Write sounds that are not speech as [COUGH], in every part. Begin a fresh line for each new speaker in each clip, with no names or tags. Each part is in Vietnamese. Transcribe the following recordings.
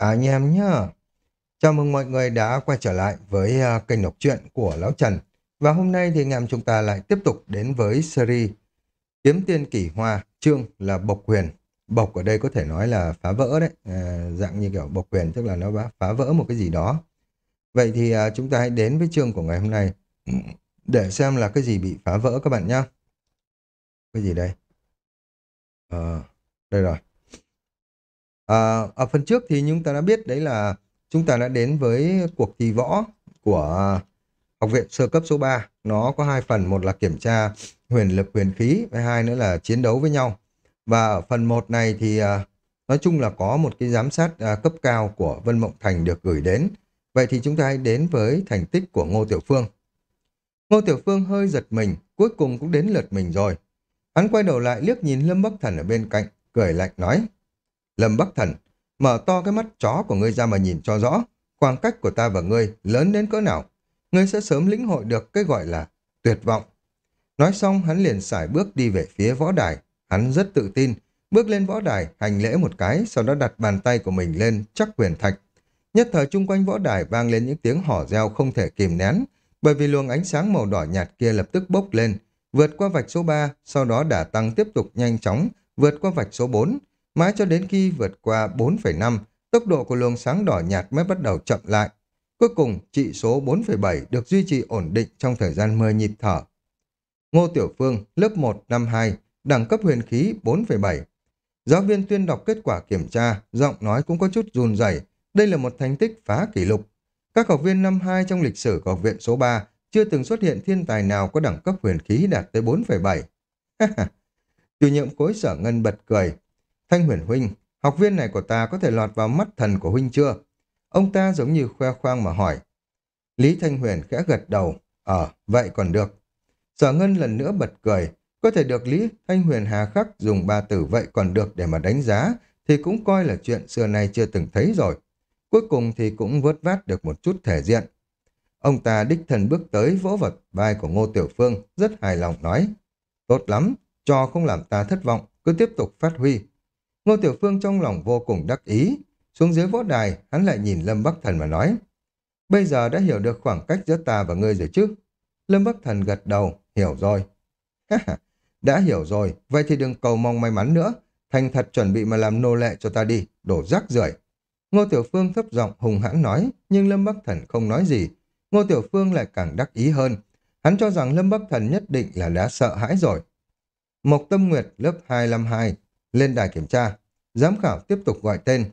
À, anh em nhá. Chào mừng mọi người đã quay trở lại với uh, kênh đọc truyện của Lão Trần. Và hôm nay thì anh em chúng ta lại tiếp tục đến với series Kiếm Tiên Kỷ Hoa, chương là Bộc Huyền. Bộc ở đây có thể nói là phá vỡ đấy, à, dạng như kiểu Bộc Huyền tức là nó phá vỡ một cái gì đó. Vậy thì uh, chúng ta hãy đến với chương của ngày hôm nay [CLEARS THROAT] để xem là cái gì bị phá vỡ các bạn nhé. Cái gì đây? À, đây rồi. À, ở phần trước thì chúng ta đã biết đấy là chúng ta đã đến với cuộc thi võ của học viện sơ cấp số 3. Nó có hai phần, một là kiểm tra huyền lực huyền khí, và hai nữa là chiến đấu với nhau. Và ở phần 1 này thì à, nói chung là có một cái giám sát à, cấp cao của Vân Mộng Thành được gửi đến. Vậy thì chúng ta hãy đến với thành tích của Ngô Tiểu Phương. Ngô Tiểu Phương hơi giật mình, cuối cùng cũng đến lượt mình rồi. Hắn quay đầu lại liếc nhìn Lâm Bắc Thần ở bên cạnh, cười lạnh nói. Lâm Bắc Thần, mở to cái mắt chó của ngươi ra mà nhìn cho rõ, khoảng cách của ta và ngươi lớn đến cỡ nào. Ngươi sẽ sớm lĩnh hội được cái gọi là tuyệt vọng. Nói xong hắn liền xài bước đi về phía võ đài. Hắn rất tự tin, bước lên võ đài, hành lễ một cái, sau đó đặt bàn tay của mình lên chắc quyền thạch. Nhất thời chung quanh võ đài vang lên những tiếng hò reo không thể kìm nén, bởi vì luồng ánh sáng màu đỏ nhạt kia lập tức bốc lên, vượt qua vạch số 3, sau đó đả tăng tiếp tục nhanh chóng, vượt qua vạch số 4, mãi cho đến khi vượt qua 4,5, tốc độ của luồng sáng đỏ nhạt mới bắt đầu chậm lại. Cuối cùng, trị số 4,7 được duy trì ổn định trong thời gian 10 nhịp thở. Ngô Tiểu Phương, lớp 1, năm 2, đẳng cấp huyền khí 4,7. Giáo viên tuyên đọc kết quả kiểm tra, giọng nói cũng có chút run rẩy. Đây là một thành tích phá kỷ lục. Các học viên năm 2 trong lịch sử của học viện số 3 chưa từng xuất hiện thiên tài nào có đẳng cấp huyền khí đạt tới 4,7. [LAUGHS] Chủ nhiệm khối sở ngân bật cười. Thanh huyền huynh, học viên này của ta có thể lọt vào mắt thần của huynh chưa? Ông ta giống như khoe khoang mà hỏi. Lý Thanh Huyền khẽ gật đầu. Ờ, vậy còn được. Sở Ngân lần nữa bật cười. Có thể được Lý Thanh Huyền hà khắc dùng ba từ vậy còn được để mà đánh giá, thì cũng coi là chuyện xưa nay chưa từng thấy rồi. Cuối cùng thì cũng vớt vát được một chút thể diện. Ông ta đích thần bước tới vỗ vật vai của Ngô Tiểu Phương, rất hài lòng nói. Tốt lắm, cho không làm ta thất vọng, cứ tiếp tục phát huy. Ngô Tiểu Phương trong lòng vô cùng đắc ý. Xuống dưới võ đài, hắn lại nhìn Lâm Bắc Thần mà nói. Bây giờ đã hiểu được khoảng cách giữa ta và ngươi rồi chứ? Lâm Bắc Thần gật đầu, hiểu rồi. đã hiểu rồi, vậy thì đừng cầu mong may mắn nữa. Thành thật chuẩn bị mà làm nô lệ cho ta đi, đổ rác rưởi. Ngô Tiểu Phương thấp giọng hùng hãn nói, nhưng Lâm Bắc Thần không nói gì. Ngô Tiểu Phương lại càng đắc ý hơn. Hắn cho rằng Lâm Bắc Thần nhất định là đã sợ hãi rồi. Mộc Tâm Nguyệt lớp 252 lên đài kiểm tra. Giám khảo tiếp tục gọi tên.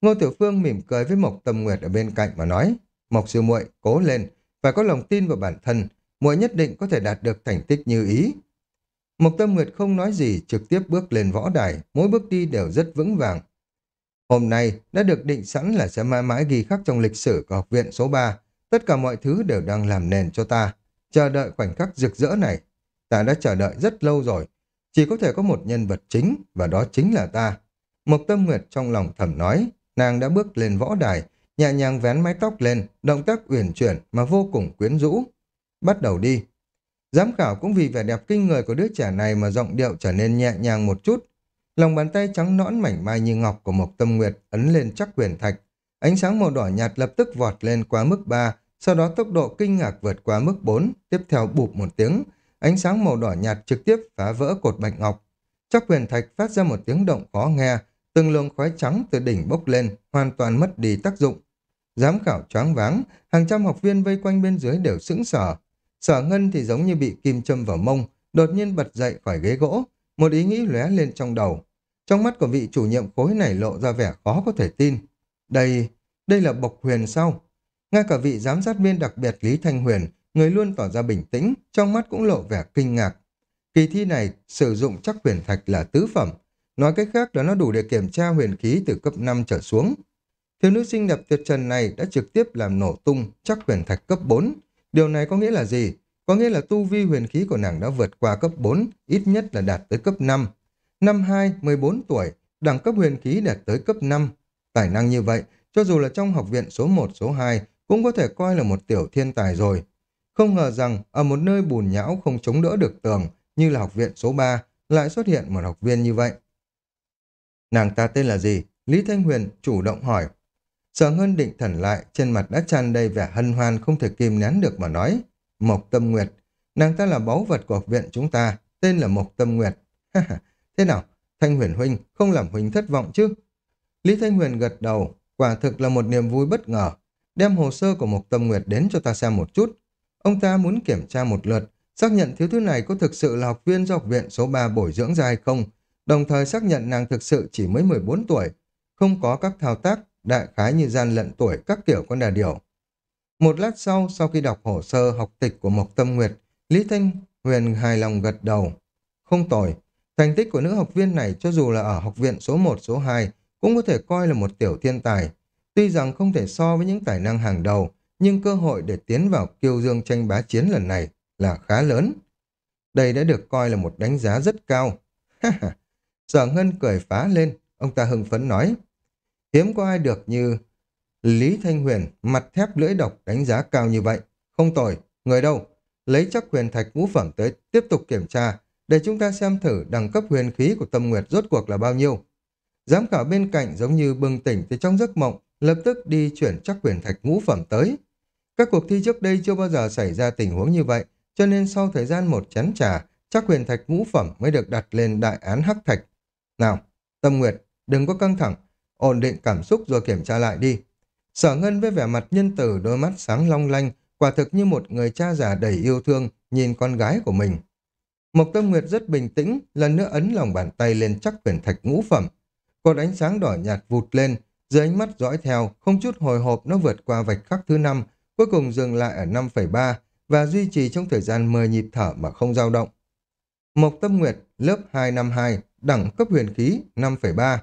Ngô Tiểu Phương mỉm cười với Mộc Tâm Nguyệt ở bên cạnh mà nói, Mộc sư muội cố lên, phải có lòng tin vào bản thân, muội nhất định có thể đạt được thành tích như ý. Mộc Tâm Nguyệt không nói gì, trực tiếp bước lên võ đài, mỗi bước đi đều rất vững vàng. Hôm nay đã được định sẵn là sẽ mãi mãi ghi khắc trong lịch sử của học viện số 3. Tất cả mọi thứ đều đang làm nền cho ta. Chờ đợi khoảnh khắc rực rỡ này. Ta đã chờ đợi rất lâu rồi. Chỉ có thể có một nhân vật chính, và đó chính là ta. Mộc Tâm Nguyệt trong lòng thầm nói, nàng đã bước lên võ đài, nhẹ nhàng vén mái tóc lên, động tác uyển chuyển mà vô cùng quyến rũ. Bắt đầu đi. Giám khảo cũng vì vẻ đẹp kinh người của đứa trẻ này mà giọng điệu trở nên nhẹ nhàng một chút. Lòng bàn tay trắng nõn mảnh mai như ngọc của Mộc Tâm Nguyệt ấn lên chắc quyền thạch. Ánh sáng màu đỏ nhạt lập tức vọt lên qua mức 3, sau đó tốc độ kinh ngạc vượt qua mức 4, tiếp theo bụp một tiếng, ánh sáng màu đỏ nhạt trực tiếp phá vỡ cột bạch ngọc. Chắc huyền thạch phát ra một tiếng động khó nghe, từng luồng khói trắng từ đỉnh bốc lên, hoàn toàn mất đi tác dụng. Giám khảo choáng váng, hàng trăm học viên vây quanh bên dưới đều sững sờ. Sở Ngân thì giống như bị kim châm vào mông, đột nhiên bật dậy khỏi ghế gỗ, một ý nghĩ lóe lên trong đầu. Trong mắt của vị chủ nhiệm khối này lộ ra vẻ khó có thể tin. Đây, đây là bộc huyền sao? Ngay cả vị giám sát viên đặc biệt Lý Thanh Huyền, người luôn tỏ ra bình tĩnh, trong mắt cũng lộ vẻ kinh ngạc. Kỳ thi này sử dụng chắc huyền thạch là tứ phẩm, nói cách khác là nó đủ để kiểm tra huyền khí từ cấp 5 trở xuống. Thiếu nữ sinh đẹp tuyệt trần này đã trực tiếp làm nổ tung chắc huyền thạch cấp 4. Điều này có nghĩa là gì? Có nghĩa là tu vi huyền khí của nàng đã vượt qua cấp 4, ít nhất là đạt tới cấp 5. Năm 2, 14 tuổi, đẳng cấp huyền khí đạt tới cấp 5. Tài năng như vậy, cho dù là trong học viện số 1, số 2, cũng có thể coi là một tiểu thiên tài rồi. Không ngờ rằng, ở một nơi bùn nhão không chống đỡ được tường, như là học viện số 3, lại xuất hiện một học viên như vậy. Nàng ta tên là gì? Lý Thanh Huyền chủ động hỏi. Sở Ngân định thần lại, trên mặt đã tràn đầy vẻ hân hoan không thể kìm nén được mà nói. Mộc Tâm Nguyệt, nàng ta là báu vật của học viện chúng ta, tên là Mộc Tâm Nguyệt. Thế nào, Thanh Huyền Huynh không làm Huynh thất vọng chứ? Lý Thanh Huyền gật đầu, quả thực là một niềm vui bất ngờ. Đem hồ sơ của Mộc Tâm Nguyệt đến cho ta xem một chút. Ông ta muốn kiểm tra một lượt, xác nhận thiếu thứ này có thực sự là học viên do học viện số 3 bồi dưỡng ra hay không, đồng thời xác nhận nàng thực sự chỉ mới 14 tuổi, không có các thao tác, đại khái như gian lận tuổi các kiểu con đà điểu. Một lát sau, sau khi đọc hồ sơ học tịch của Mộc Tâm Nguyệt, Lý Thanh Huyền hài lòng gật đầu. Không tồi, thành tích của nữ học viên này cho dù là ở học viện số 1, số 2 cũng có thể coi là một tiểu thiên tài. Tuy rằng không thể so với những tài năng hàng đầu, nhưng cơ hội để tiến vào kiêu dương tranh bá chiến lần này là khá lớn. Đây đã được coi là một đánh giá rất cao. [LAUGHS] Sở Ngân cười phá lên, ông ta hưng phấn nói. Hiếm có ai được như Lý Thanh Huyền mặt thép lưỡi độc đánh giá cao như vậy. Không tồi, người đâu? Lấy chắc huyền thạch ngũ phẩm tới tiếp tục kiểm tra để chúng ta xem thử đẳng cấp huyền khí của tâm nguyệt rốt cuộc là bao nhiêu. Giám khảo bên cạnh giống như bừng tỉnh từ trong giấc mộng lập tức đi chuyển chắc huyền thạch ngũ phẩm tới. Các cuộc thi trước đây chưa bao giờ xảy ra tình huống như vậy cho nên sau thời gian một chén trà chắc huyền thạch ngũ phẩm mới được đặt lên đại án hắc thạch. Nào, Tâm Nguyệt, đừng có căng thẳng, ổn định cảm xúc rồi kiểm tra lại đi. Sở Ngân với vẻ mặt nhân tử đôi mắt sáng long lanh, quả thực như một người cha già đầy yêu thương nhìn con gái của mình. Mộc Tâm Nguyệt rất bình tĩnh, lần nữa ấn lòng bàn tay lên chắc quyển thạch ngũ phẩm. Cột ánh sáng đỏ nhạt vụt lên, dưới ánh mắt dõi theo, không chút hồi hộp nó vượt qua vạch khắc thứ năm, cuối cùng dừng lại ở 5,3 và duy trì trong thời gian 10 nhịp thở mà không dao động. Mộc Tâm Nguyệt, lớp 252, đẳng cấp huyền khí 5,3.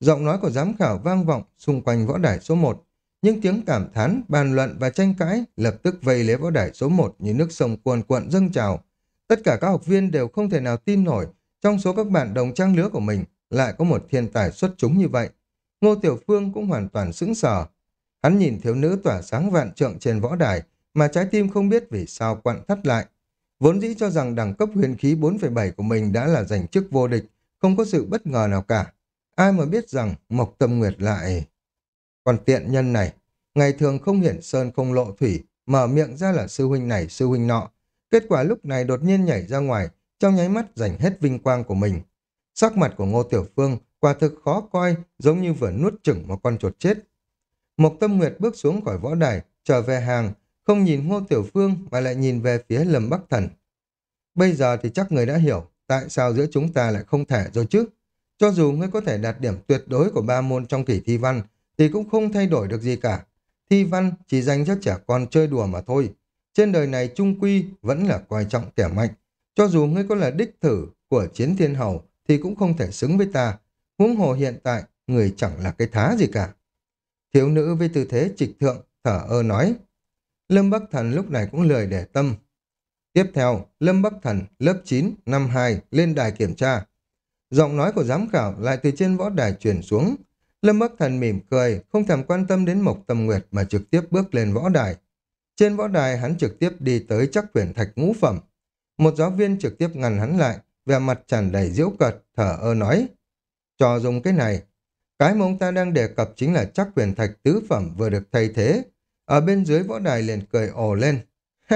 Giọng nói của giám khảo vang vọng xung quanh võ đài số 1. Những tiếng cảm thán, bàn luận và tranh cãi lập tức vây lấy võ đài số 1 như nước sông cuồn cuộn dâng trào. Tất cả các học viên đều không thể nào tin nổi trong số các bạn đồng trang lứa của mình lại có một thiên tài xuất chúng như vậy. Ngô Tiểu Phương cũng hoàn toàn sững sờ. Hắn nhìn thiếu nữ tỏa sáng vạn trượng trên võ đài mà trái tim không biết vì sao quặn thắt lại. Vốn dĩ cho rằng đẳng cấp huyền khí 4,7 của mình đã là giành chức vô địch, không có sự bất ngờ nào cả. Ai mà biết rằng Mộc Tâm Nguyệt lại... Còn tiện nhân này, ngày thường không hiển sơn không lộ thủy, mở miệng ra là sư huynh này sư huynh nọ. Kết quả lúc này đột nhiên nhảy ra ngoài, trong nháy mắt giành hết vinh quang của mình. Sắc mặt của Ngô Tiểu Phương quả thực khó coi, giống như vừa nuốt chửng một con chuột chết. Mộc Tâm Nguyệt bước xuống khỏi võ đài, trở về hàng, không nhìn Ngô Tiểu Phương mà lại nhìn về phía Lâm Bắc Thần. Bây giờ thì chắc người đã hiểu tại sao giữa chúng ta lại không thể rồi chứ. Cho dù ngươi có thể đạt điểm tuyệt đối của ba môn trong kỳ thi văn, thì cũng không thay đổi được gì cả. Thi văn chỉ dành cho trẻ con chơi đùa mà thôi. Trên đời này trung quy vẫn là coi trọng kẻ mạnh. Cho dù ngươi có là đích thử của chiến thiên hầu thì cũng không thể xứng với ta. Huống hồ hiện tại, người chẳng là cái thá gì cả. Thiếu nữ với tư thế trịch thượng, thở ơ nói. Lâm Bắc Thần lúc này cũng lười để tâm. Tiếp theo, Lâm Bắc Thần, lớp 9, năm 2, lên đài kiểm tra. Giọng nói của giám khảo lại từ trên võ đài truyền xuống. Lâm Bắc Thần mỉm cười, không thèm quan tâm đến Mộc Tâm Nguyệt mà trực tiếp bước lên võ đài. Trên võ đài hắn trực tiếp đi tới chắc quyển thạch ngũ phẩm. Một giáo viên trực tiếp ngăn hắn lại, vẻ mặt tràn đầy diễu cợt, thở ơ nói. Cho dùng cái này. Cái mà ông ta đang đề cập chính là chắc quyền thạch tứ phẩm vừa được thay thế. Ở bên dưới võ đài liền cười ồ lên. [LAUGHS]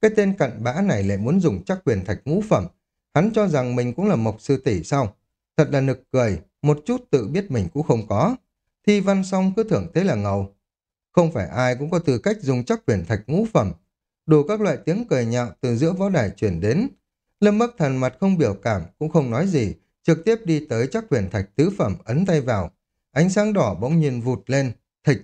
cái tên cặn bã này lại muốn dùng chắc quyền thạch ngũ phẩm. Hắn cho rằng mình cũng là mộc sư tỷ sao? Thật là nực cười, một chút tự biết mình cũng không có. Thi văn xong cứ thưởng thế là ngầu. Không phải ai cũng có tư cách dùng chắc quyền thạch ngũ phẩm. Đủ các loại tiếng cười nhạo từ giữa võ đài chuyển đến. Lâm Bắc Thần mặt không biểu cảm, cũng không nói gì, trực tiếp đi tới chắc quyền thạch tứ phẩm ấn tay vào. Ánh sáng đỏ bỗng nhiên vụt lên, thịch.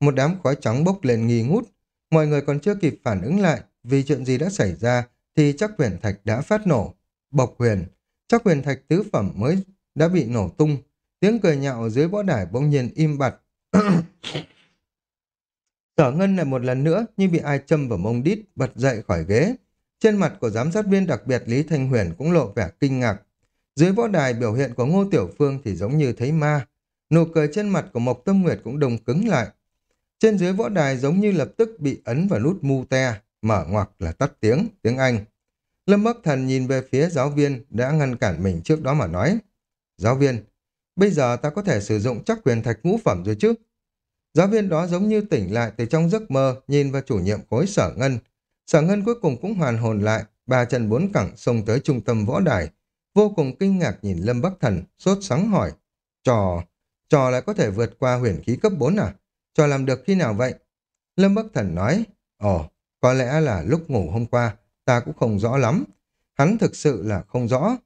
Một đám khói trắng bốc lên nghi ngút. Mọi người còn chưa kịp phản ứng lại vì chuyện gì đã xảy ra thì chắc quyền thạch đã phát nổ. Bộc huyền, chắc huyền thạch tứ phẩm mới đã bị nổ tung. Tiếng cười nhạo dưới võ đài bỗng nhiên im bặt. [COUGHS] Sở Ngân lại một lần nữa như bị ai châm vào mông đít, bật dậy khỏi ghế. Trên mặt của giám sát viên đặc biệt Lý Thanh Huyền cũng lộ vẻ kinh ngạc. Dưới võ đài biểu hiện của Ngô Tiểu Phương thì giống như thấy ma. Nụ cười trên mặt của Mộc Tâm Nguyệt cũng đồng cứng lại. Trên dưới võ đài giống như lập tức bị ấn vào nút mute, mở ngoặc là tắt tiếng, tiếng Anh. Lâm Bắc Thần nhìn về phía giáo viên đã ngăn cản mình trước đó mà nói. Giáo viên, bây giờ ta có thể sử dụng chắc quyền thạch ngũ phẩm rồi chứ? Giáo viên đó giống như tỉnh lại từ trong giấc mơ, nhìn vào chủ nhiệm khối sở ngân. Sở ngân cuối cùng cũng hoàn hồn lại, ba chân bốn cẳng xông tới trung tâm võ đài. Vô cùng kinh ngạc nhìn Lâm Bắc Thần, sốt sắng hỏi. Trò, trò lại có thể vượt qua huyền khí cấp 4 à? Trò làm được khi nào vậy? Lâm Bắc Thần nói, ồ, có lẽ là lúc ngủ hôm qua, ta cũng không rõ lắm. Hắn thực sự là không rõ.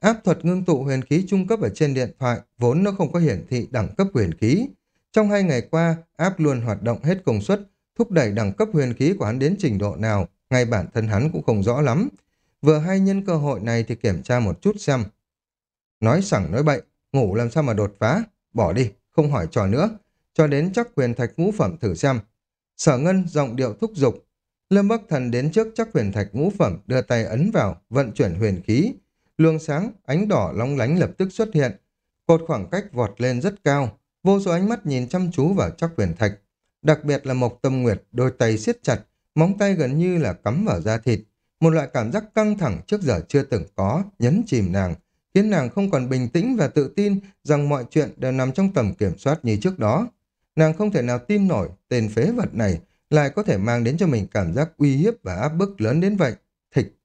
Áp thuật ngưng tụ huyền khí trung cấp ở trên điện thoại, vốn nó không có hiển thị đẳng cấp huyền khí. Trong hai ngày qua, áp luôn hoạt động hết công suất, thúc đẩy đẳng cấp huyền khí của hắn đến trình độ nào, ngay bản thân hắn cũng không rõ lắm. Vừa hay nhân cơ hội này thì kiểm tra một chút xem. Nói sẵn nói bậy, ngủ làm sao mà đột phá, bỏ đi, không hỏi trò nữa. Cho đến chắc quyền thạch ngũ phẩm thử xem. Sở ngân giọng điệu thúc giục. Lâm Bắc Thần đến trước chắc quyền thạch ngũ phẩm, đưa tay ấn vào, vận chuyển huyền khí. Luồng sáng, ánh đỏ long lánh lập tức xuất hiện. Cột khoảng cách vọt lên rất cao, vô số ánh mắt nhìn chăm chú vào chắc quyền thạch. Đặc biệt là Mộc Tâm Nguyệt, đôi tay siết chặt, móng tay gần như là cắm vào da thịt. Một loại cảm giác căng thẳng trước giờ chưa từng có, nhấn chìm nàng, khiến nàng không còn bình tĩnh và tự tin rằng mọi chuyện đều nằm trong tầm kiểm soát như trước đó. Nàng không thể nào tin nổi tên phế vật này lại có thể mang đến cho mình cảm giác uy hiếp và áp bức lớn đến vậy. Thịch.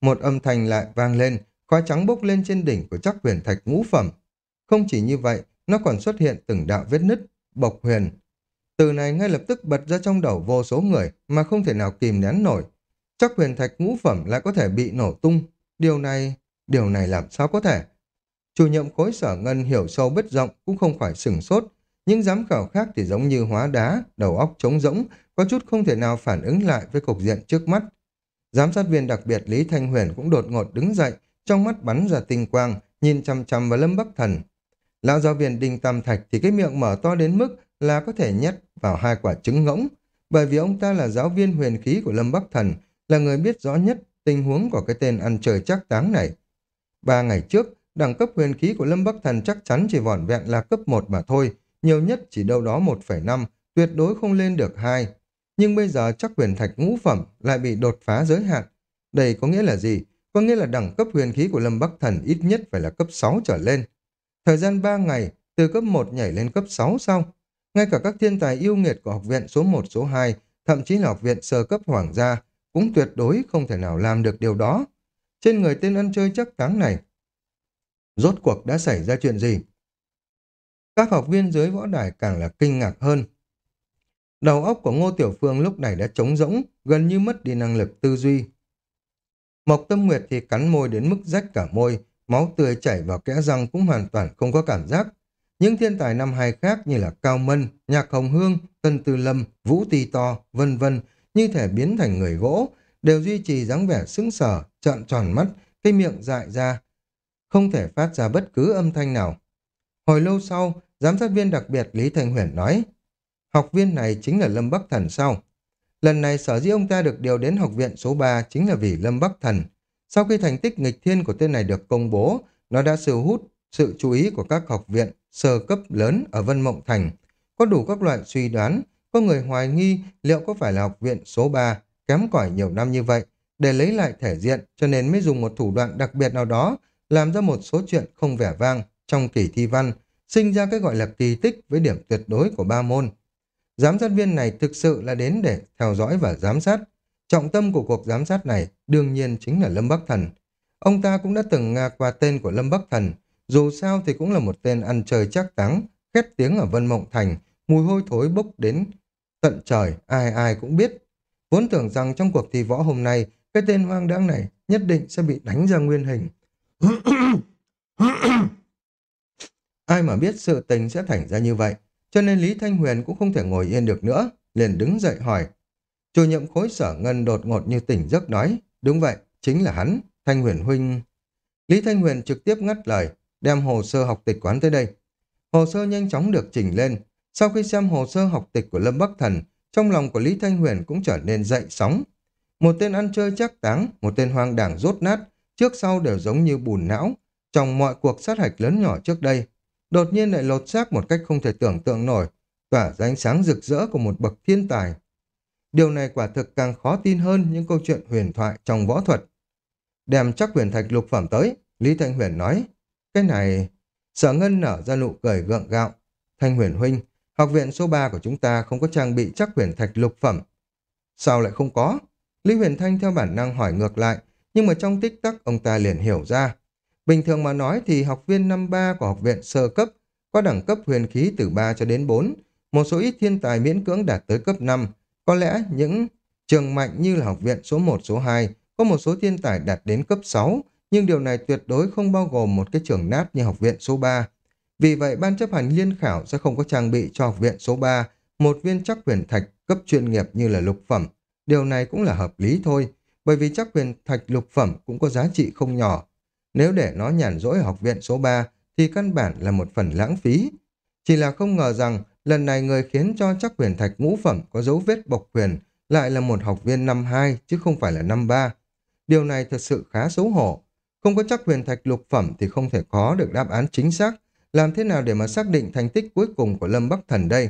Một âm thanh lại vang lên, khói trắng bốc lên trên đỉnh của chắc huyền thạch ngũ phẩm. Không chỉ như vậy, nó còn xuất hiện từng đạo vết nứt, bộc huyền. Từ này ngay lập tức bật ra trong đầu vô số người mà không thể nào kìm nén nổi. Chắc huyền thạch ngũ phẩm lại có thể bị nổ tung. Điều này, điều này làm sao có thể? Chủ nhiệm khối sở ngân hiểu sâu biết rộng cũng không phải sừng sốt. Những giám khảo khác thì giống như hóa đá, đầu óc trống rỗng, có chút không thể nào phản ứng lại với cục diện trước mắt. Giám sát viên đặc biệt Lý Thanh Huyền cũng đột ngột đứng dậy, trong mắt bắn ra tinh quang, nhìn chăm chăm vào Lâm Bắc Thần. Lão giáo viên Đinh Tam Thạch thì cái miệng mở to đến mức là có thể nhét vào hai quả trứng ngỗng, bởi vì ông ta là giáo viên huyền khí của Lâm Bắc Thần, là người biết rõ nhất tình huống của cái tên ăn trời chắc táng này. Ba ngày trước, đẳng cấp huyền khí của Lâm Bắc Thần chắc chắn chỉ vỏn vẹn là cấp 1 mà thôi, nhiều nhất chỉ đâu đó 1,5, tuyệt đối không lên được 2. Nhưng bây giờ chắc huyền thạch ngũ phẩm lại bị đột phá giới hạn. Đây có nghĩa là gì? Có nghĩa là đẳng cấp huyền khí của Lâm Bắc Thần ít nhất phải là cấp 6 trở lên. Thời gian 3 ngày, từ cấp 1 nhảy lên cấp 6 sau. Ngay cả các thiên tài yêu nghiệt của học viện số 1, số 2, thậm chí là học viện sơ cấp hoàng gia, cũng tuyệt đối không thể nào làm được điều đó. Trên người tên ăn chơi chắc táng này, rốt cuộc đã xảy ra chuyện gì? Các học viên dưới võ đài càng là kinh ngạc hơn. Đầu óc của Ngô Tiểu Phương lúc này đã trống rỗng, gần như mất đi năng lực tư duy. Mộc Tâm Nguyệt thì cắn môi đến mức rách cả môi, máu tươi chảy vào kẽ răng cũng hoàn toàn không có cảm giác. Những thiên tài năm hai khác như là Cao Mân, Nhạc Hồng Hương, Tân Tư Lâm, Vũ Tì To, vân vân như thể biến thành người gỗ, đều duy trì dáng vẻ sững sờ, trợn tròn mắt, cái miệng dại ra, không thể phát ra bất cứ âm thanh nào. Hồi lâu sau, giám sát viên đặc biệt Lý Thanh Huyền nói, học viên này chính là Lâm Bắc Thần sao? Lần này sở dĩ ông ta được điều đến học viện số 3 chính là vì Lâm Bắc Thần. Sau khi thành tích nghịch thiên của tên này được công bố, nó đã sự hút sự chú ý của các học viện sơ cấp lớn ở Vân Mộng Thành. Có đủ các loại suy đoán, có người hoài nghi liệu có phải là học viện số 3 kém cỏi nhiều năm như vậy để lấy lại thể diện cho nên mới dùng một thủ đoạn đặc biệt nào đó làm ra một số chuyện không vẻ vang trong kỳ thi văn, sinh ra cái gọi là kỳ tích với điểm tuyệt đối của ba môn. Giám sát viên này thực sự là đến để theo dõi và giám sát. Trọng tâm của cuộc giám sát này đương nhiên chính là Lâm Bắc Thần. Ông ta cũng đã từng nghe qua tên của Lâm Bắc Thần, dù sao thì cũng là một tên ăn chơi chắc táng, khét tiếng ở Vân Mộng Thành, mùi hôi thối bốc đến tận trời, ai ai cũng biết. Vốn tưởng rằng trong cuộc thi võ hôm nay, cái tên hoang đáng này nhất định sẽ bị đánh ra nguyên hình. ai mà biết sự tình sẽ thành ra như vậy, cho nên Lý Thanh Huyền cũng không thể ngồi yên được nữa, liền đứng dậy hỏi. Chủ nhiệm khối sở ngân đột ngột như tỉnh giấc nói, đúng vậy, chính là hắn, Thanh Huyền Huynh. Lý Thanh Huyền trực tiếp ngắt lời, đem hồ sơ học tịch quán tới đây. Hồ sơ nhanh chóng được chỉnh lên. Sau khi xem hồ sơ học tịch của Lâm Bắc Thần, trong lòng của Lý Thanh Huyền cũng trở nên dậy sóng. Một tên ăn chơi chắc táng, một tên hoang đảng rốt nát, trước sau đều giống như bùn não. Trong mọi cuộc sát hạch lớn nhỏ trước đây, đột nhiên lại lột xác một cách không thể tưởng tượng nổi, tỏa ra ánh sáng rực rỡ của một bậc thiên tài. Điều này quả thực càng khó tin hơn những câu chuyện huyền thoại trong võ thuật. Đem chắc huyền thạch lục phẩm tới, Lý Thanh Huyền nói, cái này... Sở Ngân nở ra nụ cười gượng gạo. Thanh Huyền Huynh, Học viện số 3 của chúng ta không có trang bị chắc huyền thạch lục phẩm. Sao lại không có? Lý Huyền Thanh theo bản năng hỏi ngược lại, nhưng mà trong tích tắc ông ta liền hiểu ra. Bình thường mà nói thì học viên năm ba của học viện sơ cấp có đẳng cấp huyền khí từ 3 cho đến 4, một số ít thiên tài miễn cưỡng đạt tới cấp 5. Có lẽ những trường mạnh như là học viện số 1, số 2 có một số thiên tài đạt đến cấp 6, nhưng điều này tuyệt đối không bao gồm một cái trường nát như học viện số 3. Vì vậy, ban chấp hành liên khảo sẽ không có trang bị cho học viện số 3 một viên chắc huyền thạch cấp chuyên nghiệp như là lục phẩm. Điều này cũng là hợp lý thôi, bởi vì chắc huyền thạch lục phẩm cũng có giá trị không nhỏ. Nếu để nó nhàn rỗi ở học viện số 3 thì căn bản là một phần lãng phí. Chỉ là không ngờ rằng lần này người khiến cho chắc huyền thạch ngũ phẩm có dấu vết bộc quyền lại là một học viên năm 2 chứ không phải là năm 3. Điều này thật sự khá xấu hổ. Không có chắc huyền thạch lục phẩm thì không thể có được đáp án chính xác. Làm thế nào để mà xác định thành tích cuối cùng của Lâm Bắc Thần đây?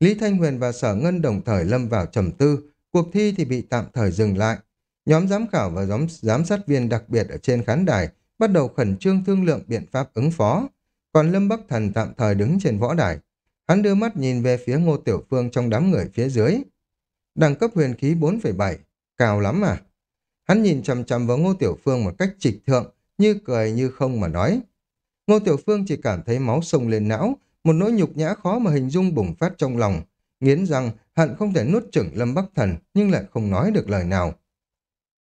Lý Thanh Huyền và Sở Ngân đồng thời lâm vào trầm tư, cuộc thi thì bị tạm thời dừng lại. Nhóm giám khảo và nhóm giám sát viên đặc biệt ở trên khán đài bắt đầu khẩn trương thương lượng biện pháp ứng phó. Còn Lâm Bắc Thần tạm thời đứng trên võ đài. Hắn đưa mắt nhìn về phía Ngô Tiểu Phương trong đám người phía dưới. Đẳng cấp huyền khí 4,7, cao lắm à? Hắn nhìn chằm chằm vào Ngô Tiểu Phương một cách trịch thượng, như cười như không mà nói. Ngô Tiểu Phương chỉ cảm thấy máu sông lên não, một nỗi nhục nhã khó mà hình dung bùng phát trong lòng, nghiến rằng hận không thể nuốt chửng Lâm Bắc Thần nhưng lại không nói được lời nào.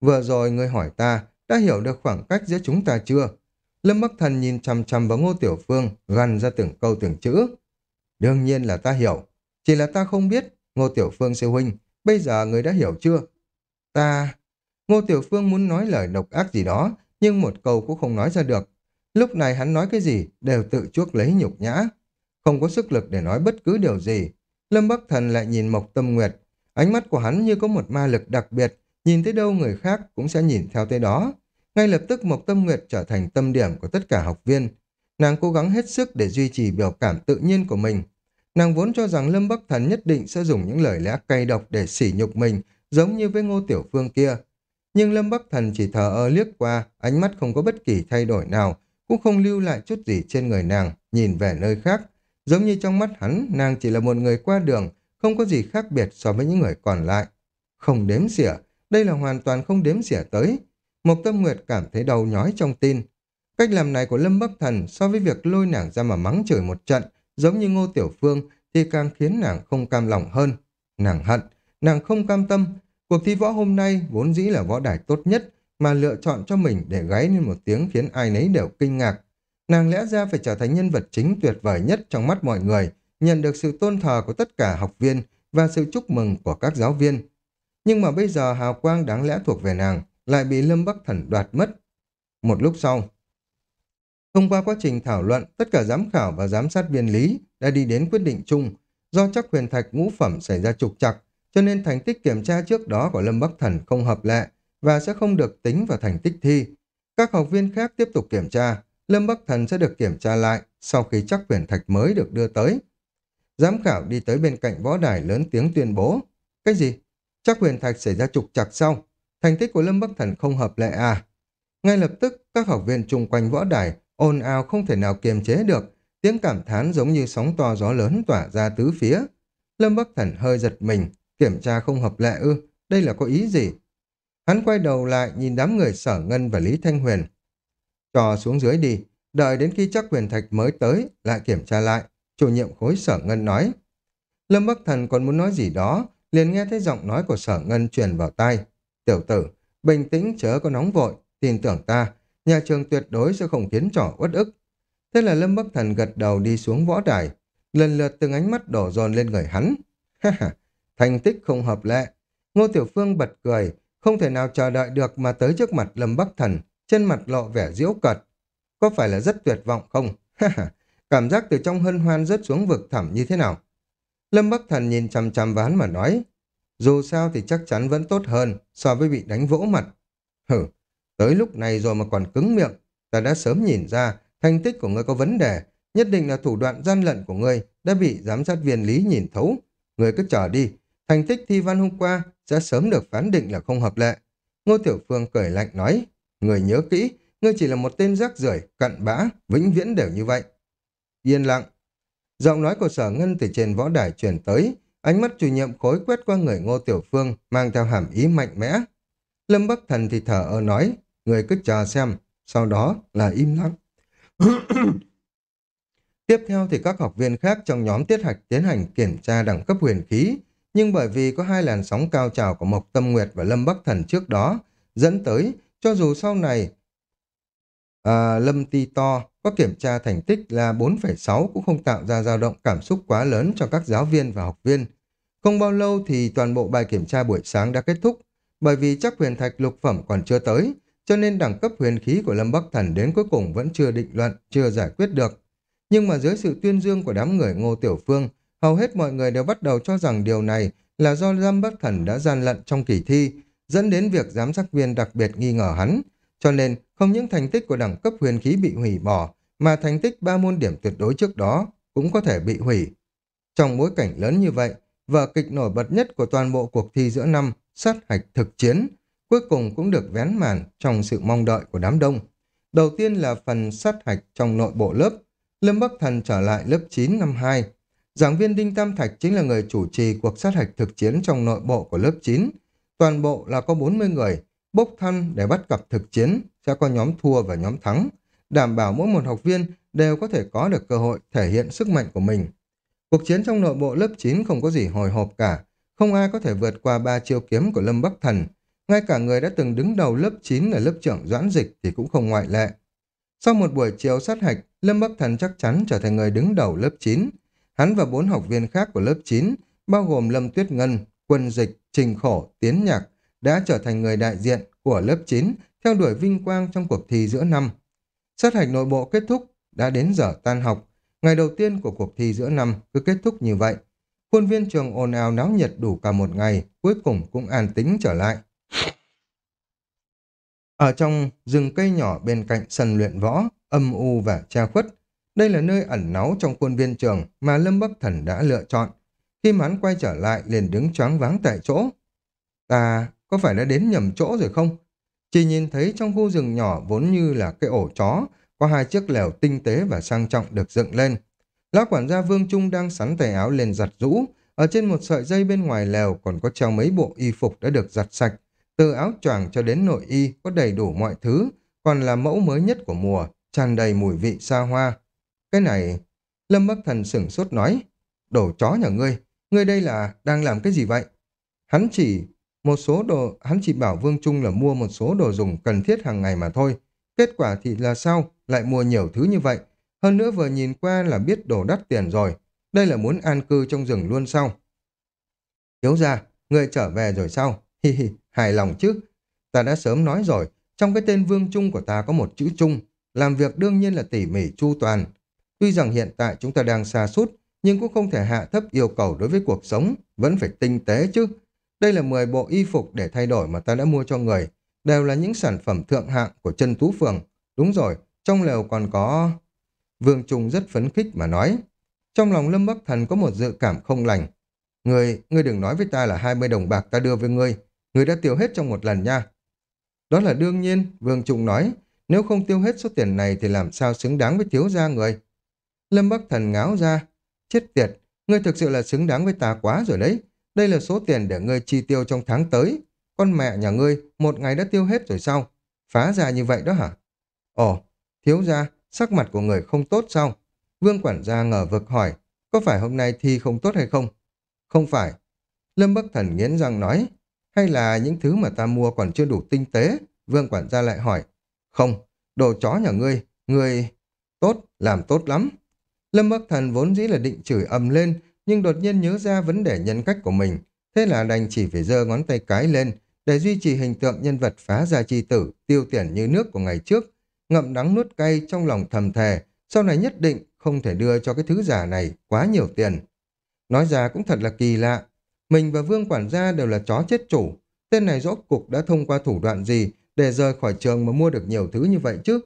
Vừa rồi người hỏi ta, đã hiểu được khoảng cách giữa chúng ta chưa? Lâm Bắc Thần nhìn chằm chằm vào Ngô Tiểu Phương, gằn ra từng câu từng chữ. Đương nhiên là ta hiểu, chỉ là ta không biết, Ngô Tiểu Phương sư huynh, bây giờ người đã hiểu chưa? Ta... Ngô Tiểu Phương muốn nói lời độc ác gì đó, nhưng một câu cũng không nói ra được. Lúc này hắn nói cái gì đều tự chuốc lấy nhục nhã. Không có sức lực để nói bất cứ điều gì. Lâm Bắc Thần lại nhìn Mộc Tâm Nguyệt. Ánh mắt của hắn như có một ma lực đặc biệt, nhìn tới đâu người khác cũng sẽ nhìn theo tới đó. Ngay lập tức Mộc Tâm Nguyệt trở thành tâm điểm của tất cả học viên. Nàng cố gắng hết sức để duy trì biểu cảm tự nhiên của mình. Nàng vốn cho rằng Lâm Bắc Thần nhất định sẽ dùng những lời lẽ cay độc để sỉ nhục mình, giống như với Ngô Tiểu Phương kia. Nhưng Lâm Bắc Thần chỉ thờ ơ liếc qua, ánh mắt không có bất kỳ thay đổi nào, cũng không lưu lại chút gì trên người nàng, nhìn về nơi khác. Giống như trong mắt hắn, nàng chỉ là một người qua đường, không có gì khác biệt so với những người còn lại. Không đếm xỉa, đây là hoàn toàn không đếm xỉa tới. Mộc Tâm Nguyệt cảm thấy đau nhói trong tin. Cách làm này của Lâm Bắc Thần so với việc lôi nàng ra mà mắng chửi một trận, giống như Ngô Tiểu Phương, thì càng khiến nàng không cam lòng hơn. Nàng hận, nàng không cam tâm. Cuộc thi võ hôm nay vốn dĩ là võ đài tốt nhất, mà lựa chọn cho mình để gáy lên một tiếng khiến ai nấy đều kinh ngạc. Nàng lẽ ra phải trở thành nhân vật chính tuyệt vời nhất trong mắt mọi người, nhận được sự tôn thờ của tất cả học viên và sự chúc mừng của các giáo viên. Nhưng mà bây giờ hào quang đáng lẽ thuộc về nàng lại bị Lâm Bắc Thần đoạt mất. Một lúc sau, thông qua quá trình thảo luận, tất cả giám khảo và giám sát viên lý đã đi đến quyết định chung. Do chắc huyền thạch ngũ phẩm xảy ra trục trặc, cho nên thành tích kiểm tra trước đó của Lâm Bắc Thần không hợp lệ và sẽ không được tính vào thành tích thi. Các học viên khác tiếp tục kiểm tra, Lâm Bắc Thần sẽ được kiểm tra lại sau khi chắc quyển thạch mới được đưa tới. Giám khảo đi tới bên cạnh võ đài lớn tiếng tuyên bố. Cái gì? Chắc huyền thạch xảy ra trục chặt sau. Thành tích của Lâm Bắc Thần không hợp lệ à? Ngay lập tức, các học viên chung quanh võ đài ồn ào không thể nào kiềm chế được. Tiếng cảm thán giống như sóng to gió lớn tỏa ra tứ phía. Lâm Bắc Thần hơi giật mình. Kiểm tra không hợp lệ ư? Đây là có ý gì? Hắn quay đầu lại nhìn đám người sở ngân và Lý Thanh Huyền. Cho xuống dưới đi, đợi đến khi chắc huyền thạch mới tới, lại kiểm tra lại. Chủ nhiệm khối sở ngân nói. Lâm Bắc Thần còn muốn nói gì đó, liền nghe thấy giọng nói của sở ngân truyền vào tai. Tiểu tử, bình tĩnh chớ có nóng vội, tin tưởng ta, nhà trường tuyệt đối sẽ không khiến trò uất ức. Thế là Lâm Bắc Thần gật đầu đi xuống võ đài, lần lượt từng ánh mắt đổ dồn lên người hắn. Ha ha, thành tích không hợp lệ. Ngô Tiểu Phương bật cười, không thể nào chờ đợi được mà tới trước mặt Lâm Bắc Thần, trên mặt lộ vẻ diễu cợt. Có phải là rất tuyệt vọng không? [LAUGHS] Ha ha, cảm giác từ trong hân hoan rớt xuống vực thẳm như thế nào? Lâm Bắc Thần nhìn chằm chằm vào hắn mà nói, dù sao thì chắc chắn vẫn tốt hơn so với bị đánh vỗ mặt. Hử, tới lúc này rồi mà còn cứng miệng, ta đã sớm nhìn ra thành tích của ngươi có vấn đề, nhất định là thủ đoạn gian lận của ngươi đã bị giám sát viên lý nhìn thấu. Ngươi cứ chờ đi, thành tích thi văn hôm qua sẽ sớm được phán định là không hợp lệ. Ngô Tiểu Phương cười lạnh nói, người nhớ kỹ, ngươi chỉ là một tên rác rưởi, cặn bã, vĩnh viễn đều như vậy. Yên lặng. Giọng nói của sở ngân từ trên võ đài truyền tới, ánh mắt chủ nhiệm khối quét qua người ngô tiểu phương, mang theo hàm ý mạnh mẽ. Lâm Bắc Thần thì thở ơ nói, người cứ chờ xem, sau đó là im lặng. [COUGHS] Tiếp theo thì các học viên khác trong nhóm tiết hạch tiến hành kiểm tra đẳng cấp huyền khí, nhưng bởi vì có hai làn sóng cao trào của Mộc Tâm Nguyệt và Lâm Bắc Thần trước đó, dẫn tới, cho dù sau này à, Lâm Ti To có kiểm tra thành tích là 4,6 cũng không tạo ra dao động cảm xúc quá lớn cho các giáo viên và học viên. Không bao lâu thì toàn bộ bài kiểm tra buổi sáng đã kết thúc, bởi vì chắc huyền thạch lục phẩm còn chưa tới, cho nên đẳng cấp huyền khí của Lâm Bắc Thần đến cuối cùng vẫn chưa định luận, chưa giải quyết được. Nhưng mà dưới sự tuyên dương của đám người Ngô Tiểu Phương, hầu hết mọi người đều bắt đầu cho rằng điều này là do Lâm Bắc Thần đã gian lận trong kỳ thi, dẫn đến việc giám sát viên đặc biệt nghi ngờ hắn. Cho nên, không những thành tích của đẳng cấp huyền khí bị hủy bỏ, mà thành tích ba môn điểm tuyệt đối trước đó cũng có thể bị hủy. Trong bối cảnh lớn như vậy, vở kịch nổi bật nhất của toàn bộ cuộc thi giữa năm, sát hạch thực chiến, cuối cùng cũng được vén màn trong sự mong đợi của đám đông. Đầu tiên là phần sát hạch trong nội bộ lớp. Lâm Bắc Thần trở lại lớp 9 năm 2. Giảng viên Đinh Tam Thạch chính là người chủ trì cuộc sát hạch thực chiến trong nội bộ của lớp 9. Toàn bộ là có 40 người, bốc thăm để bắt cặp thực chiến, sẽ có nhóm thua và nhóm thắng, đảm bảo mỗi một học viên đều có thể có được cơ hội thể hiện sức mạnh của mình. Cuộc chiến trong nội bộ lớp 9 không có gì hồi hộp cả, không ai có thể vượt qua ba chiêu kiếm của Lâm Bắc Thần, ngay cả người đã từng đứng đầu lớp 9 là lớp trưởng Doãn Dịch thì cũng không ngoại lệ. Sau một buổi chiều sát hạch, Lâm Bắc Thần chắc chắn trở thành người đứng đầu lớp 9. Hắn và bốn học viên khác của lớp 9, bao gồm Lâm Tuyết Ngân, Quân Dịch, Trình Khổ, Tiến Nhạc, đã trở thành người đại diện của lớp 9 theo đuổi vinh quang trong cuộc thi giữa năm. Sát hạch nội bộ kết thúc, đã đến giờ tan học. Ngày đầu tiên của cuộc thi giữa năm cứ kết thúc như vậy. Khuôn viên trường ồn ào náo nhiệt đủ cả một ngày, cuối cùng cũng an tĩnh trở lại. Ở trong rừng cây nhỏ bên cạnh sân luyện võ, âm u và tra khuất, đây là nơi ẩn náu trong khuôn viên trường mà Lâm Bắc Thần đã lựa chọn. Khi mà hắn quay trở lại liền đứng choáng váng tại chỗ. Ta có phải đã đến nhầm chỗ rồi không? Chỉ nhìn thấy trong khu rừng nhỏ vốn như là cái ổ chó, có hai chiếc lều tinh tế và sang trọng được dựng lên. Lão quản gia Vương Trung đang sắn tay áo lên giặt rũ, ở trên một sợi dây bên ngoài lều còn có treo mấy bộ y phục đã được giặt sạch, từ áo choàng cho đến nội y có đầy đủ mọi thứ, còn là mẫu mới nhất của mùa, tràn đầy mùi vị xa hoa. Cái này, Lâm Bắc Thần sửng sốt nói, đổ chó nhà ngươi, ngươi đây là đang làm cái gì vậy? Hắn chỉ một số đồ, hắn chỉ bảo Vương Trung là mua một số đồ dùng cần thiết hàng ngày mà thôi. Kết quả thì là sao? Lại mua nhiều thứ như vậy. Hơn nữa vừa nhìn qua là biết đồ đắt tiền rồi. Đây là muốn an cư trong rừng luôn sao? Thiếu ra, người trở về rồi sao? [LAUGHS] Hi hi, hài lòng chứ? Ta đã sớm nói rồi, trong cái tên Vương Trung của ta có một chữ Trung. Làm việc đương nhiên là tỉ mỉ chu toàn. Tuy rằng hiện tại chúng ta đang xa sút nhưng cũng không thể hạ thấp yêu cầu đối với cuộc sống, vẫn phải tinh tế chứ. Đây là 10 bộ y phục để thay đổi mà ta đã mua cho người, đều là những sản phẩm thượng hạng của chân tú phường. Đúng rồi, trong lều còn có... Vương Trung rất phấn khích mà nói. Trong lòng Lâm Bắc Thần có một dự cảm không lành. Người, ngươi đừng nói với ta là 20 đồng bạc ta đưa với ngươi. Ngươi đã tiêu hết trong một lần nha. Đó là đương nhiên, Vương Trung nói. Nếu không tiêu hết số tiền này thì làm sao xứng đáng với thiếu gia người. Lâm Bắc Thần ngáo ra. Chết tiệt, ngươi thực sự là xứng đáng với ta quá rồi đấy. Đây là số tiền để ngươi chi tiêu trong tháng tới. Con mẹ nhà ngươi một ngày đã tiêu hết rồi sao? Phá ra như vậy đó hả? Ồ, thiếu gia, sắc mặt của người không tốt sao? Vương quản gia ngờ vực hỏi, có phải hôm nay thi không tốt hay không? Không phải. Lâm Bắc Thần nghiến răng nói, hay là những thứ mà ta mua còn chưa đủ tinh tế? Vương quản gia lại hỏi, không, đồ chó nhà ngươi, ngươi... Tốt, làm tốt lắm. Lâm Bắc Thần vốn dĩ là định chửi ầm lên, nhưng đột nhiên nhớ ra vấn đề nhân cách của mình, thế là đành chỉ phải giơ ngón tay cái lên để duy trì hình tượng nhân vật phá gia chi tử, tiêu tiền như nước của ngày trước, ngậm đắng nuốt cay trong lòng thầm thề, sau này nhất định không thể đưa cho cái thứ giả này quá nhiều tiền. Nói ra cũng thật là kỳ lạ, mình và Vương quản gia đều là chó chết chủ, tên này rõ cục đã thông qua thủ đoạn gì để rời khỏi trường mà mua được nhiều thứ như vậy chứ.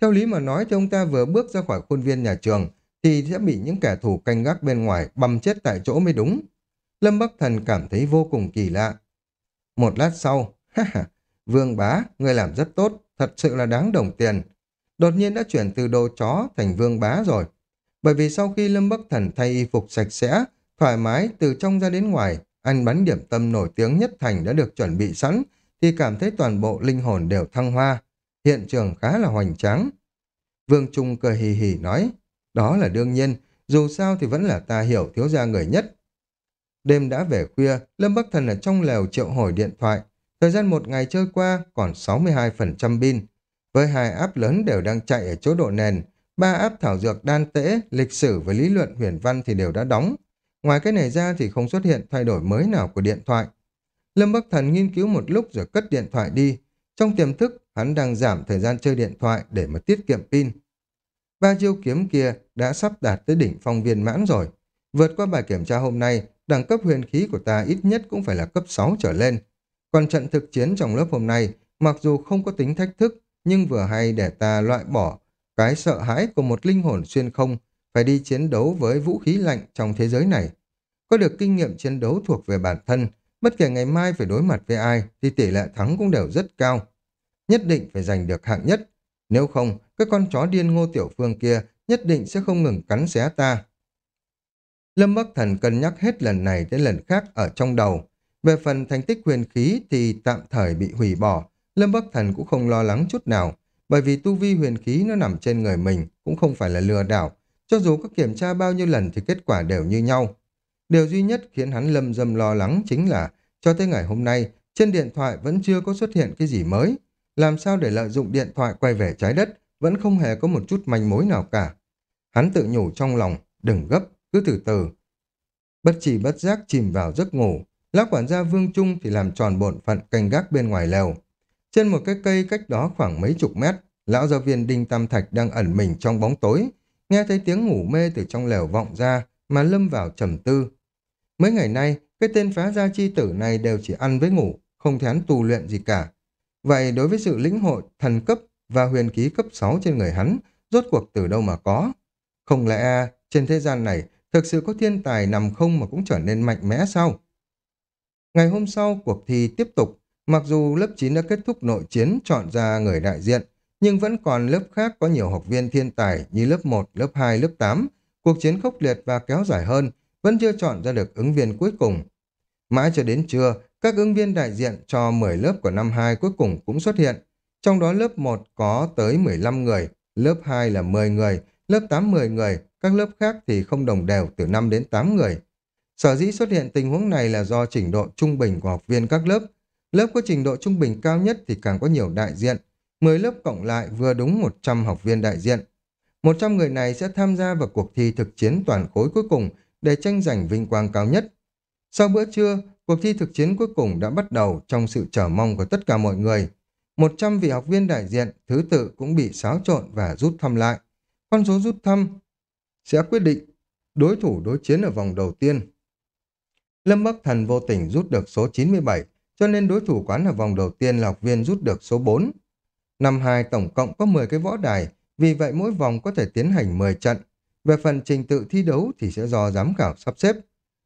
Theo lý mà nói thì ông ta vừa bước ra khỏi khuôn viên nhà trường thì sẽ bị những kẻ thù canh gác bên ngoài bầm chết tại chỗ mới đúng. Lâm Bắc Thần cảm thấy vô cùng kỳ lạ. Một lát sau, ha ha, Vương Bá, người làm rất tốt, thật sự là đáng đồng tiền. Đột nhiên đã chuyển từ đồ chó thành Vương Bá rồi. Bởi vì sau khi Lâm Bắc Thần thay y phục sạch sẽ, thoải mái từ trong ra đến ngoài, ăn bánh điểm tâm nổi tiếng nhất thành đã được chuẩn bị sẵn, thì cảm thấy toàn bộ linh hồn đều thăng hoa. Hiện trường khá là hoành tráng. Vương Trung cười hì hì nói, đó là đương nhiên, dù sao thì vẫn là ta hiểu thiếu gia người nhất. Đêm đã về khuya, Lâm Bắc Thần ở trong lều triệu hồi điện thoại. Thời gian một ngày trôi qua còn 62% pin. Với hai áp lớn đều đang chạy ở chỗ độ nền, ba áp thảo dược đan tễ, lịch sử và lý luận huyền văn thì đều đã đóng. Ngoài cái này ra thì không xuất hiện thay đổi mới nào của điện thoại. Lâm Bắc Thần nghiên cứu một lúc rồi cất điện thoại đi. Trong tiềm thức, hắn đang giảm thời gian chơi điện thoại để mà tiết kiệm pin. Ba chiêu kiếm kia đã sắp đạt tới đỉnh phong viên mãn rồi. Vượt qua bài kiểm tra hôm nay, đẳng cấp huyền khí của ta ít nhất cũng phải là cấp 6 trở lên. Còn trận thực chiến trong lớp hôm nay, mặc dù không có tính thách thức, nhưng vừa hay để ta loại bỏ cái sợ hãi của một linh hồn xuyên không phải đi chiến đấu với vũ khí lạnh trong thế giới này. Có được kinh nghiệm chiến đấu thuộc về bản thân, bất kể ngày mai phải đối mặt với ai thì tỷ lệ thắng cũng đều rất cao. Nhất định phải giành được hạng nhất, nếu không, các con chó điên ngô tiểu phương kia nhất định sẽ không ngừng cắn xé ta. Lâm Bắc Thần cân nhắc hết lần này đến lần khác ở trong đầu. Về phần thành tích huyền khí thì tạm thời bị hủy bỏ, Lâm Bắc Thần cũng không lo lắng chút nào, bởi vì tu vi huyền khí nó nằm trên người mình, cũng không phải là lừa đảo. Cho dù có kiểm tra bao nhiêu lần thì kết quả đều như nhau. Điều duy nhất khiến hắn lâm dâm lo lắng chính là cho tới ngày hôm nay, trên điện thoại vẫn chưa có xuất hiện cái gì mới. Làm sao để lợi dụng điện thoại quay về trái đất vẫn không hề có một chút manh mối nào cả. Hắn tự nhủ trong lòng, đừng gấp, cứ từ từ. Bất chỉ bất giác chìm vào giấc ngủ, lão quản gia Vương Trung thì làm tròn bổn phận canh gác bên ngoài lều. Trên một cái cây cách đó khoảng mấy chục mét, lão giáo viên Đinh Tam Thạch đang ẩn mình trong bóng tối, nghe thấy tiếng ngủ mê từ trong lều vọng ra mà lâm vào trầm tư. Mấy ngày nay, cái tên phá gia chi tử này đều chỉ ăn với ngủ, không thấy hắn tu luyện gì cả. Vậy đối với sự lĩnh hội, thần cấp và huyền ký cấp 6 trên người hắn, rốt cuộc từ đâu mà có? Không lẽ trên thế gian này thực sự có thiên tài nằm không mà cũng trở nên mạnh mẽ sao? Ngày hôm sau, cuộc thi tiếp tục. Mặc dù lớp 9 đã kết thúc nội chiến chọn ra người đại diện, nhưng vẫn còn lớp khác có nhiều học viên thiên tài như lớp 1, lớp 2, lớp 8. Cuộc chiến khốc liệt và kéo dài hơn, vẫn chưa chọn ra được ứng viên cuối cùng. Mãi cho đến trưa, các ứng viên đại diện cho 10 lớp của năm 2 cuối cùng cũng xuất hiện. Trong đó lớp 1 có tới 15 người, lớp 2 là 10 người, lớp 8 10 người, các lớp khác thì không đồng đều từ 5 đến 8 người. Sở dĩ xuất hiện tình huống này là do trình độ trung bình của học viên các lớp. Lớp có trình độ trung bình cao nhất thì càng có nhiều đại diện. 10 lớp cộng lại vừa đúng 100 học viên đại diện. 100 người này sẽ tham gia vào cuộc thi thực chiến toàn khối cuối cùng để tranh giành vinh quang cao nhất. Sau bữa trưa, cuộc thi thực chiến cuối cùng đã bắt đầu trong sự chờ mong của tất cả mọi người. 100 vị học viên đại diện, thứ tự cũng bị xáo trộn và rút thăm lại. Con số rút thăm sẽ quyết định đối thủ đối chiến ở vòng đầu tiên. Lâm Bắc Thần vô tình rút được số 97, cho nên đối thủ quán ở vòng đầu tiên là học viên rút được số 4. Năm 2 tổng cộng có 10 cái võ đài, vì vậy mỗi vòng có thể tiến hành 10 trận. Về phần trình tự thi đấu thì sẽ do giám khảo sắp xếp.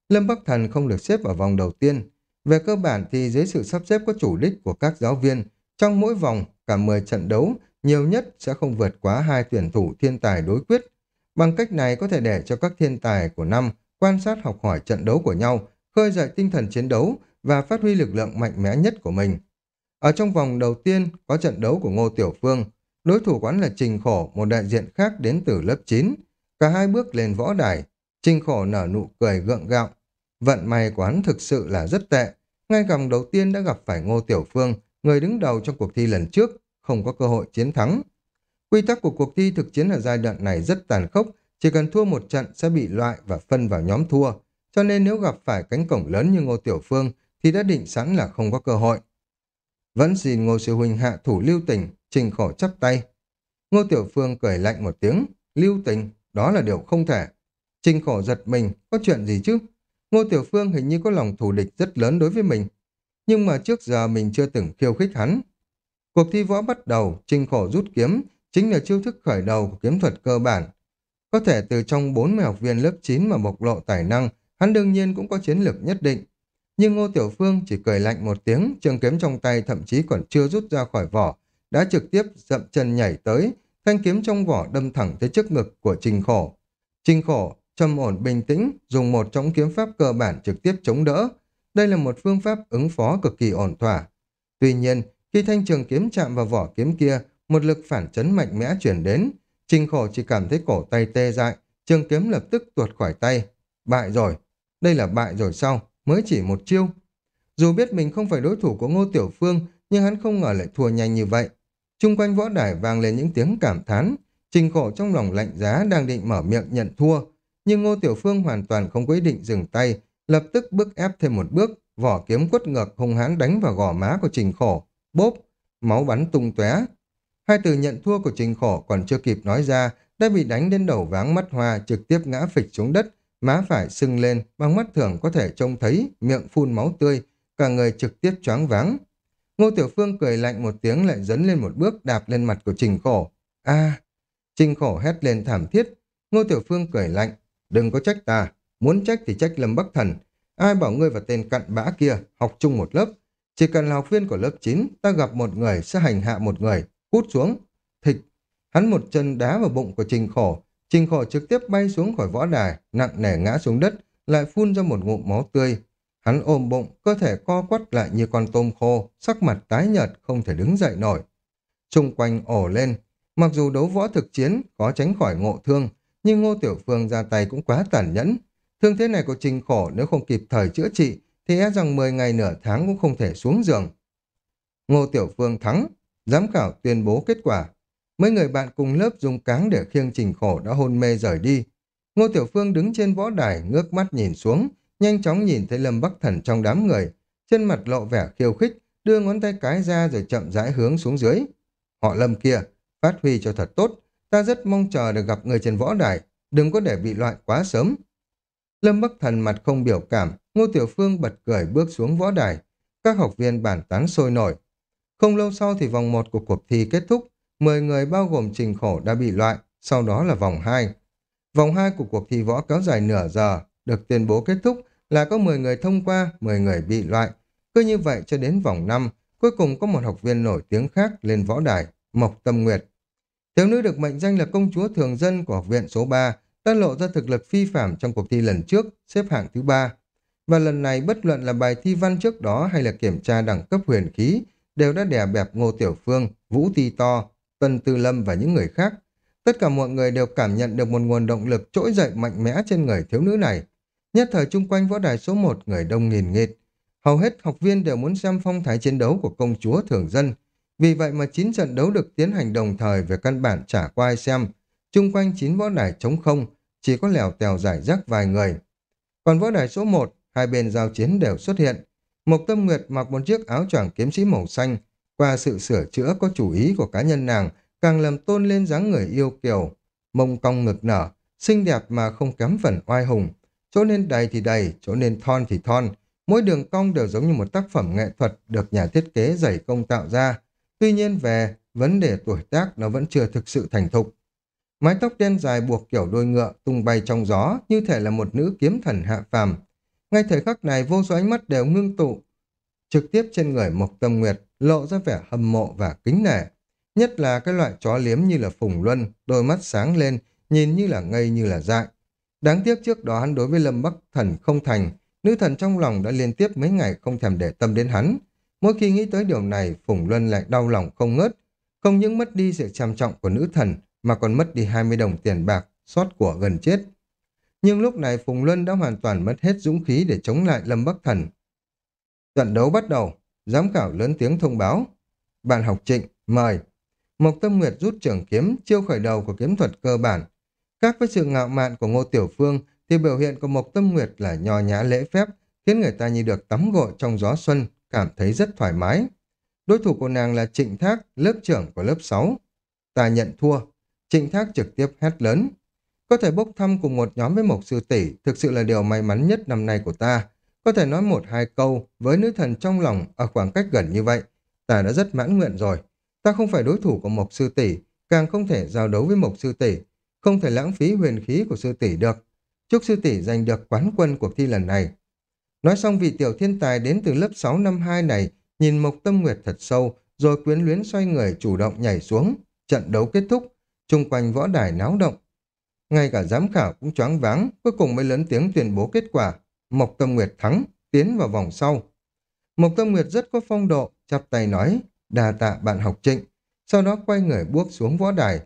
Lâm Bắc Thần không được xếp ở vòng đầu tiên. Về cơ bản thì dưới sự sắp xếp có chủ đích của các giáo viên, trong mỗi vòng, cả 10 trận đấu, nhiều nhất sẽ không vượt quá hai tuyển thủ thiên tài đối quyết. Bằng cách này có thể để cho các thiên tài của năm quan sát học hỏi trận đấu của nhau, khơi dậy tinh thần chiến đấu và phát huy lực lượng mạnh mẽ nhất của mình. Ở trong vòng đầu tiên có trận đấu của Ngô Tiểu Phương, đối thủ quán là Trình Khổ, một đại diện khác đến từ lớp 9. Cả hai bước lên võ đài, Trình Khổ nở nụ cười gượng gạo. Vận may của hắn thực sự là rất tệ. Ngay vòng đầu tiên đã gặp phải Ngô Tiểu Phương, người đứng đầu trong cuộc thi lần trước, không có cơ hội chiến thắng. Quy tắc của cuộc thi thực chiến ở giai đoạn này rất tàn khốc, chỉ cần thua một trận sẽ bị loại và phân vào nhóm thua, cho nên nếu gặp phải cánh cổng lớn như Ngô Tiểu Phương thì đã định sẵn là không có cơ hội. Vẫn xin Ngô Sư Huynh hạ thủ lưu tình, trình khổ chắp tay. Ngô Tiểu Phương cười lạnh một tiếng, lưu tình, đó là điều không thể. Trình khổ giật mình, có chuyện gì chứ? Ngô Tiểu Phương hình như có lòng thù địch rất lớn đối với mình. Nhưng mà trước giờ mình chưa từng khiêu khích hắn. Cuộc thi võ bắt đầu, trình khổ rút kiếm, chính là chiêu thức khởi đầu của kiếm thuật cơ bản. Có thể từ trong 40 học viên lớp 9 mà bộc lộ tài năng, hắn đương nhiên cũng có chiến lược nhất định. Nhưng Ngô Tiểu Phương chỉ cười lạnh một tiếng, trường kiếm trong tay thậm chí còn chưa rút ra khỏi vỏ, đã trực tiếp dậm chân nhảy tới, thanh kiếm trong vỏ đâm thẳng tới trước ngực của Trình Khổ. Trình khổ, trầm ổn bình tĩnh, dùng một trong kiếm pháp cơ bản trực tiếp chống đỡ. Đây là một phương pháp ứng phó cực kỳ ổn thỏa. Tuy nhiên, khi thanh trường kiếm chạm vào vỏ kiếm kia, một lực phản chấn mạnh mẽ chuyển đến. Trình khổ chỉ cảm thấy cổ tay tê dại, trường kiếm lập tức tuột khỏi tay. Bại rồi. Đây là bại rồi sao? Mới chỉ một chiêu. Dù biết mình không phải đối thủ của Ngô Tiểu Phương, nhưng hắn không ngờ lại thua nhanh như vậy. Trung quanh võ đài vang lên những tiếng cảm thán. Trình khổ trong lòng lạnh giá đang định mở miệng nhận thua. Nhưng Ngô Tiểu Phương hoàn toàn không có ý định dừng tay, lập tức bước ép thêm một bước, vỏ kiếm quất ngược hung hãn đánh vào gò má của Trình khổ. Bốp, máu bắn tung tóe. Hai từ nhận thua của Trình khổ còn chưa kịp nói ra, đã bị đánh đến đầu váng mắt hoa trực tiếp ngã phịch xuống đất, má phải sưng lên, bằng mắt thường có thể trông thấy, miệng phun máu tươi, cả người trực tiếp choáng váng. Ngô Tiểu Phương cười lạnh một tiếng lại dấn lên một bước đạp lên mặt của Trình Khổ. a Trình Khổ hét lên thảm thiết. Ngô Tiểu Phương cười lạnh. Đừng có trách ta. Muốn trách thì trách Lâm Bắc Thần. Ai bảo ngươi và tên cặn bã kia học chung một lớp. Chỉ cần là học viên của lớp 9, ta gặp một người sẽ hành hạ một người. Cút xuống. Thịch. Hắn một chân đá vào bụng của Trình Khổ. Trình Khổ trực tiếp bay xuống khỏi võ đài, nặng nề ngã xuống đất, lại phun ra một ngụm máu tươi, Hắn ôm bụng, cơ thể co quắt lại như con tôm khô, sắc mặt tái nhợt, không thể đứng dậy nổi. Xung quanh ổ lên, mặc dù đấu võ thực chiến có tránh khỏi ngộ thương, nhưng Ngô Tiểu Phương ra tay cũng quá tàn nhẫn. Thương thế này của Trình Khổ nếu không kịp thời chữa trị, thì e rằng 10 ngày nửa tháng cũng không thể xuống giường. Ngô Tiểu Phương thắng, giám khảo tuyên bố kết quả. Mấy người bạn cùng lớp dùng cáng để khiêng Trình Khổ đã hôn mê rời đi. Ngô Tiểu Phương đứng trên võ đài, ngước mắt nhìn xuống, nhanh chóng nhìn thấy Lâm Bắc Thần trong đám người, trên mặt lộ vẻ khiêu khích, đưa ngón tay cái ra rồi chậm rãi hướng xuống dưới. Họ Lâm kia, phát huy cho thật tốt, ta rất mong chờ được gặp người trên võ đài, đừng có để bị loại quá sớm. Lâm Bắc Thần mặt không biểu cảm, Ngô Tiểu Phương bật cười bước xuống võ đài. Các học viên bàn tán sôi nổi. Không lâu sau thì vòng 1 của cuộc thi kết thúc, 10 người bao gồm trình khổ đã bị loại, sau đó là vòng 2. Vòng 2 của cuộc thi võ kéo dài nửa giờ, được tuyên bố kết thúc là có 10 người thông qua, 10 người bị loại. Cứ như vậy cho đến vòng 5, cuối cùng có một học viên nổi tiếng khác lên võ đài, Mộc Tâm Nguyệt. Thiếu nữ được mệnh danh là công chúa thường dân của học viện số 3, đã lộ ra thực lực phi phạm trong cuộc thi lần trước, xếp hạng thứ ba. Và lần này bất luận là bài thi văn trước đó hay là kiểm tra đẳng cấp huyền khí, đều đã đè bẹp Ngô Tiểu Phương, Vũ Ti To, Tân Tư Lâm và những người khác. Tất cả mọi người đều cảm nhận được một nguồn động lực trỗi dậy mạnh mẽ trên người thiếu nữ này. Nhất thời chung quanh võ đài số 1 người đông nghìn nghịt. Hầu hết học viên đều muốn xem phong thái chiến đấu của công chúa thường dân. Vì vậy mà 9 trận đấu được tiến hành đồng thời về căn bản trả qua ai xem. Chung quanh chín võ đài trống không, chỉ có lèo tèo giải rác vài người. Còn võ đài số 1, hai bên giao chiến đều xuất hiện. Mộc Tâm Nguyệt mặc một chiếc áo choàng kiếm sĩ màu xanh. Qua sự sửa chữa có chủ ý của cá nhân nàng, càng làm tôn lên dáng người yêu kiều. Mông cong ngực nở, xinh đẹp mà không kém phần oai hùng chỗ nên đầy thì đầy, chỗ nên thon thì thon. Mỗi đường cong đều giống như một tác phẩm nghệ thuật được nhà thiết kế dày công tạo ra. Tuy nhiên về vấn đề tuổi tác nó vẫn chưa thực sự thành thục. Mái tóc đen dài buộc kiểu đôi ngựa tung bay trong gió như thể là một nữ kiếm thần hạ phàm. Ngay thời khắc này vô số ánh mắt đều ngưng tụ. Trực tiếp trên người Mộc Tâm Nguyệt lộ ra vẻ hâm mộ và kính nể. Nhất là cái loại chó liếm như là Phùng Luân, đôi mắt sáng lên, nhìn như là ngây như là dại. Đáng tiếc trước đó hắn đối với Lâm Bắc Thần không thành, nữ thần trong lòng đã liên tiếp mấy ngày không thèm để tâm đến hắn. Mỗi khi nghĩ tới điều này, Phùng Luân lại đau lòng không ngớt. Không những mất đi sự chăm trọng của nữ thần, mà còn mất đi 20 đồng tiền bạc, sót của gần chết. Nhưng lúc này Phùng Luân đã hoàn toàn mất hết dũng khí để chống lại Lâm Bắc Thần. Trận đấu bắt đầu, giám khảo lớn tiếng thông báo. Bạn học trịnh, mời. Mộc Tâm Nguyệt rút trường kiếm, chiêu khởi đầu của kiếm thuật cơ bản, Khác với sự ngạo mạn của Ngô Tiểu Phương, thì biểu hiện của Mộc Tâm Nguyệt là nho nhã lễ phép, khiến người ta như được tắm gội trong gió xuân, cảm thấy rất thoải mái. Đối thủ của nàng là Trịnh Thác, lớp trưởng của lớp 6. Ta nhận thua. Trịnh Thác trực tiếp hét lớn. Có thể bốc thăm cùng một nhóm với một Sư Tỷ thực sự là điều may mắn nhất năm nay của ta. Có thể nói một hai câu với nữ thần trong lòng ở khoảng cách gần như vậy. Ta đã rất mãn nguyện rồi. Ta không phải đối thủ của một Sư Tỷ, càng không thể giao đấu với một Sư Tỷ không thể lãng phí huyền khí của sư tỷ được. Chúc sư tỷ giành được quán quân cuộc thi lần này. Nói xong vị tiểu thiên tài đến từ lớp 6 năm 2 này, nhìn Mộc Tâm Nguyệt thật sâu, rồi quyến luyến xoay người chủ động nhảy xuống. Trận đấu kết thúc, chung quanh võ đài náo động. ngay cả giám khảo cũng choáng váng, cuối cùng mới lớn tiếng tuyên bố kết quả. Mộc Tâm Nguyệt thắng, tiến vào vòng sau. Mộc Tâm Nguyệt rất có phong độ, chắp tay nói, đà tạ bạn học trịnh, sau đó quay người buốc xuống võ đài.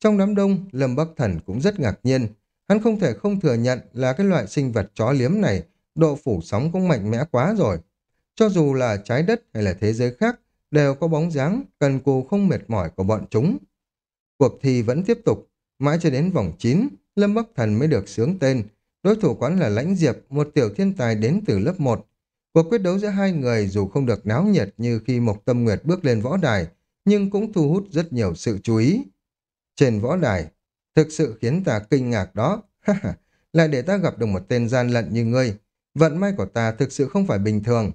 Trong đám đông, Lâm Bắc Thần cũng rất ngạc nhiên, hắn không thể không thừa nhận là cái loại sinh vật chó liếm này, độ phủ sóng cũng mạnh mẽ quá rồi. Cho dù là trái đất hay là thế giới khác, đều có bóng dáng, cần cù không mệt mỏi của bọn chúng. Cuộc thi vẫn tiếp tục, mãi cho đến vòng 9, Lâm Bắc Thần mới được sướng tên. Đối thủ quán là Lãnh Diệp, một tiểu thiên tài đến từ lớp 1. Cuộc quyết đấu giữa hai người dù không được náo nhiệt như khi Mộc Tâm Nguyệt bước lên võ đài, nhưng cũng thu hút rất nhiều sự chú ý. Trên võ đài, thực sự khiến ta kinh ngạc đó. Lại để ta gặp được một tên gian lận như ngươi. Vận may của ta thực sự không phải bình thường.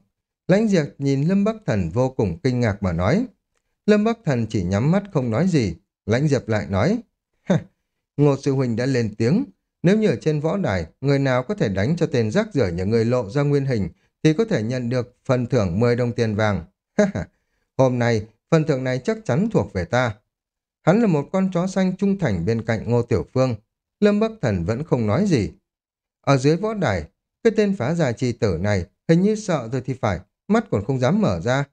Lãnh Diệp nhìn Lâm Bắc Thần vô cùng kinh ngạc mà nói. Lâm Bắc Thần chỉ nhắm mắt không nói gì. Lãnh Diệp lại nói. Ngô Sư Huynh đã lên tiếng. Nếu như ở trên võ đài, người nào có thể đánh cho tên rác rưởi nhà người lộ ra nguyên hình, thì có thể nhận được phần thưởng 10 đồng tiền vàng. [LAUGHS] Hôm nay, phần thưởng này chắc chắn thuộc về ta. Hắn là một con chó xanh trung thành bên cạnh Ngô Tiểu Phương. Lâm Bắc Thần vẫn không nói gì. Ở dưới võ đài, cái tên phá già chi tử này hình như sợ rồi thì phải, mắt còn không dám mở ra.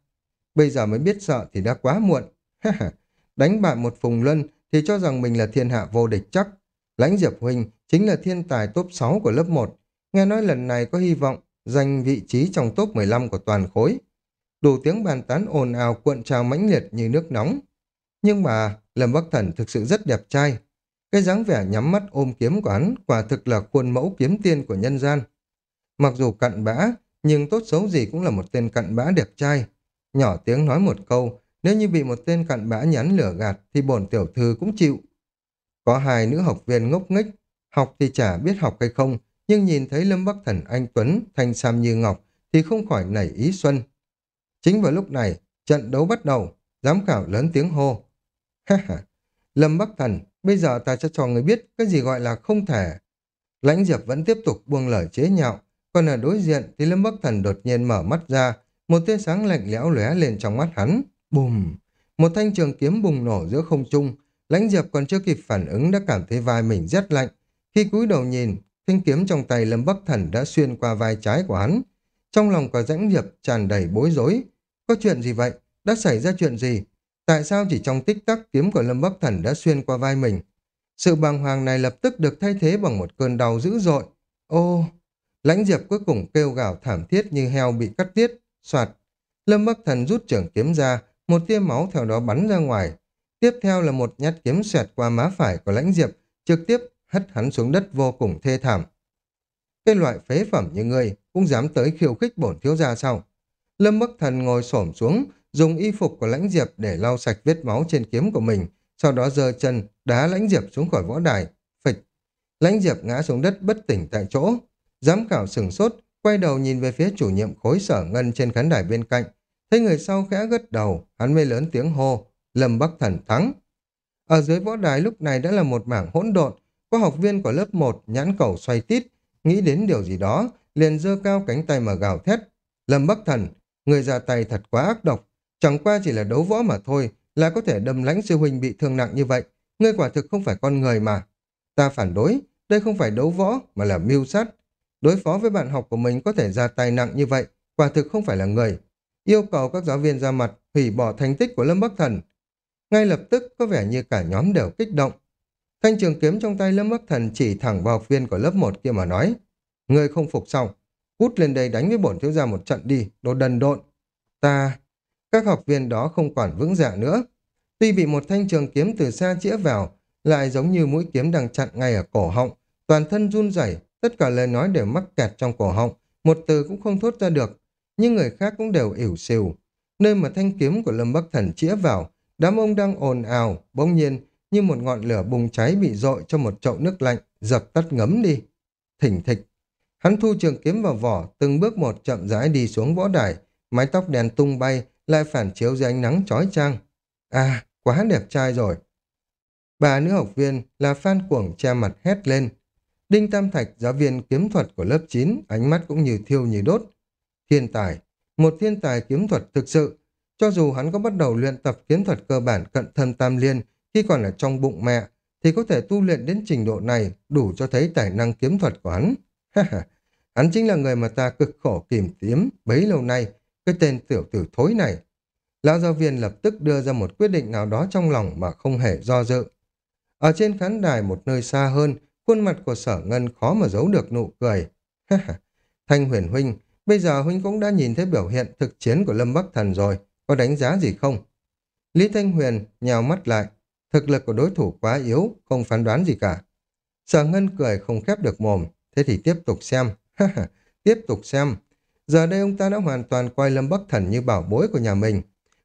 Bây giờ mới biết sợ thì đã quá muộn. [LAUGHS] Đánh bại một phùng luân thì cho rằng mình là thiên hạ vô địch chắc. Lãnh Diệp Huynh chính là thiên tài top 6 của lớp 1. Nghe nói lần này có hy vọng giành vị trí trong top 15 của toàn khối. Đủ tiếng bàn tán ồn ào cuộn trào mãnh liệt như nước nóng. Nhưng mà Lâm Bắc Thần thực sự rất đẹp trai. Cái dáng vẻ nhắm mắt ôm kiếm của hắn quả thực là khuôn mẫu kiếm tiên của nhân gian. Mặc dù cặn bã, nhưng tốt xấu gì cũng là một tên cặn bã đẹp trai. Nhỏ tiếng nói một câu, nếu như bị một tên cặn bã nhắn lửa gạt thì bổn tiểu thư cũng chịu. Có hai nữ học viên ngốc nghếch, học thì chả biết học hay không, nhưng nhìn thấy Lâm Bắc Thần anh Tuấn, thanh sam như ngọc thì không khỏi nảy ý xuân. Chính vào lúc này, trận đấu bắt đầu, giám khảo lớn tiếng hô. Ha ha, Lâm Bắc Thần, bây giờ ta sẽ cho người biết cái gì gọi là không thể. Lãnh Diệp vẫn tiếp tục buông lời chế nhạo, còn ở đối diện thì Lâm Bắc Thần đột nhiên mở mắt ra, một tia sáng lạnh lẽo lóe lên trong mắt hắn. Bùm! Một thanh trường kiếm bùng nổ giữa không trung. Lãnh Diệp còn chưa kịp phản ứng đã cảm thấy vai mình rét lạnh. Khi cúi đầu nhìn, thanh kiếm trong tay Lâm Bắc Thần đã xuyên qua vai trái của hắn. Trong lòng của Lãnh Diệp tràn đầy bối rối. Có chuyện gì vậy? Đã xảy ra chuyện gì? Tại sao chỉ trong tích tắc kiếm của Lâm Bắc Thần đã xuyên qua vai mình? Sự bàng hoàng này lập tức được thay thế bằng một cơn đau dữ dội. Ô, Lãnh Diệp cuối cùng kêu gào thảm thiết như heo bị cắt tiết, soạt. Lâm Bắc Thần rút trường kiếm ra, một tia máu theo đó bắn ra ngoài. Tiếp theo là một nhát kiếm xẹt qua má phải của Lãnh Diệp, trực tiếp hất hắn xuống đất vô cùng thê thảm. Cái loại phế phẩm như ngươi cũng dám tới khiêu khích bổn thiếu gia sao? Lâm Bắc Thần ngồi xổm xuống, dùng y phục của Lãnh Diệp để lau sạch vết máu trên kiếm của mình, sau đó giơ chân đá Lãnh Diệp xuống khỏi võ đài, phịch. Lãnh Diệp ngã xuống đất bất tỉnh tại chỗ, Giám khảo sừng sốt, quay đầu nhìn về phía chủ nhiệm khối sở ngân trên khán đài bên cạnh. Thấy người sau khẽ gật đầu, hắn mới lớn tiếng hô, Lâm Bắc Thần thắng. Ở dưới võ đài lúc này đã là một mảng hỗn độn, có học viên của lớp 1 nhãn cầu xoay tít, nghĩ đến điều gì đó, liền giơ cao cánh tay mà gào thét. Lâm Bắc Thần, người ra tay thật quá ác độc, chẳng qua chỉ là đấu võ mà thôi, là có thể đâm lãnh sư huynh bị thương nặng như vậy. Ngươi quả thực không phải con người mà. Ta phản đối, đây không phải đấu võ mà là mưu sát. Đối phó với bạn học của mình có thể ra tay nặng như vậy, quả thực không phải là người. Yêu cầu các giáo viên ra mặt, hủy bỏ thành tích của Lâm Bắc Thần. Ngay lập tức có vẻ như cả nhóm đều kích động. Thanh trường kiếm trong tay Lâm Bắc Thần chỉ thẳng vào học viên của lớp 1 kia mà nói. Người không phục xong cút lên đây đánh với bổn thiếu gia một trận đi, đồ đần độn. Ta... Các học viên đó không còn vững dạ nữa. Tuy bị một thanh trường kiếm từ xa chĩa vào, lại giống như mũi kiếm đang chặn ngay ở cổ họng, toàn thân run rẩy, Tất cả lời nói đều mắc kẹt trong cổ họng, một từ cũng không thốt ra được. Nhưng người khác cũng đều ỉu xìu. Nơi mà thanh kiếm của Lâm Bắc Thần chĩa vào, đám ông đang ồn ào, bỗng nhiên như một ngọn lửa bùng cháy bị dội cho một chậu nước lạnh, dập tắt ngấm đi. Thỉnh thịch. Hắn thu trường kiếm vào vỏ, từng bước một chậm rãi đi xuống võ đài, mái tóc đèn tung bay, lại phản chiếu dưới ánh nắng chói chang. À, quá đẹp trai rồi. Bà nữ học viên là Phan Cuồng che mặt hét lên, Đinh Tam Thạch, giáo viên kiếm thuật của lớp 9, ánh mắt cũng như thiêu như đốt. Thiên tài, một thiên tài kiếm thuật thực sự. Cho dù hắn có bắt đầu luyện tập kiếm thuật cơ bản cận thân tam liên khi còn ở trong bụng mẹ, thì có thể tu luyện đến trình độ này đủ cho thấy tài năng kiếm thuật của hắn. hắn chính là người mà ta cực khổ kìm kiếm bấy lâu nay, cái tên tiểu tử thối này. Lão giáo viên lập tức đưa ra một quyết định nào đó trong lòng mà không hề do dự. Ở trên khán đài một nơi xa hơn, khuôn mặt của sở ngân khó mà giấu được nụ cười. Thanh huyền huynh, bây giờ huynh cũng đã nhìn thấy biểu hiện thực chiến của Lâm Bắc Thần rồi, có đánh giá gì không? Lý Thanh Huyền nhào mắt lại, thực lực của đối thủ quá yếu, không phán đoán gì cả. Sở Ngân cười không khép được mồm, thế thì tiếp tục xem. [LAUGHS] tiếp tục xem. Giờ đây ông ta đã hoàn toàn coi Lâm Bắc Thần như bảo bối của nhà mình.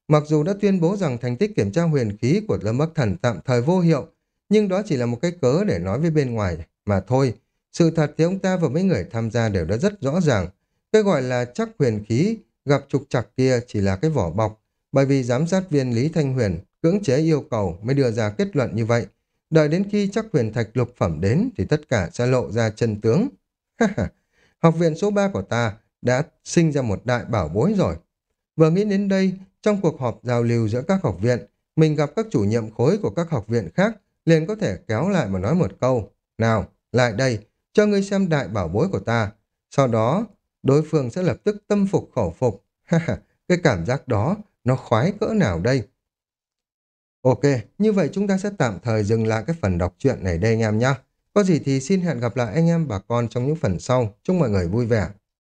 Mặc dù đã tuyên bố rằng thành tích kiểm tra huyền khí của Lâm Bắc Thần tạm thời vô hiệu, nhưng đó chỉ là một cái cớ để nói với bên ngoài mà thôi. Sự thật thì ông ta và mấy người tham gia đều đã rất rõ ràng. Cái gọi là chắc huyền khí gặp trục trặc kia chỉ là cái vỏ bọc, bởi vì giám sát viên Lý Thanh Huyền cưỡng chế yêu cầu mới đưa ra kết luận như vậy. Đợi đến khi chắc huyền thạch lục phẩm đến thì tất cả sẽ lộ ra chân tướng. [LAUGHS] Học viện số 3 của ta đã sinh ra một đại bảo bối rồi. Vừa nghĩ đến đây, trong cuộc họp giao lưu giữa các học viện, mình gặp các chủ nhiệm khối của các học viện khác, liền có thể kéo lại mà nói một câu. Nào, lại đây, cho ngươi xem đại bảo bối của ta. Sau đó, đối phương sẽ lập tức tâm phục khẩu phục. cái cảm giác đó, nó khoái cỡ nào đây? Ok, như vậy chúng ta sẽ tạm thời dừng lại cái phần đọc truyện này đây anh em nhé. Có gì thì xin hẹn gặp lại anh em bà con trong những phần sau. Chúc mọi người vui vẻ.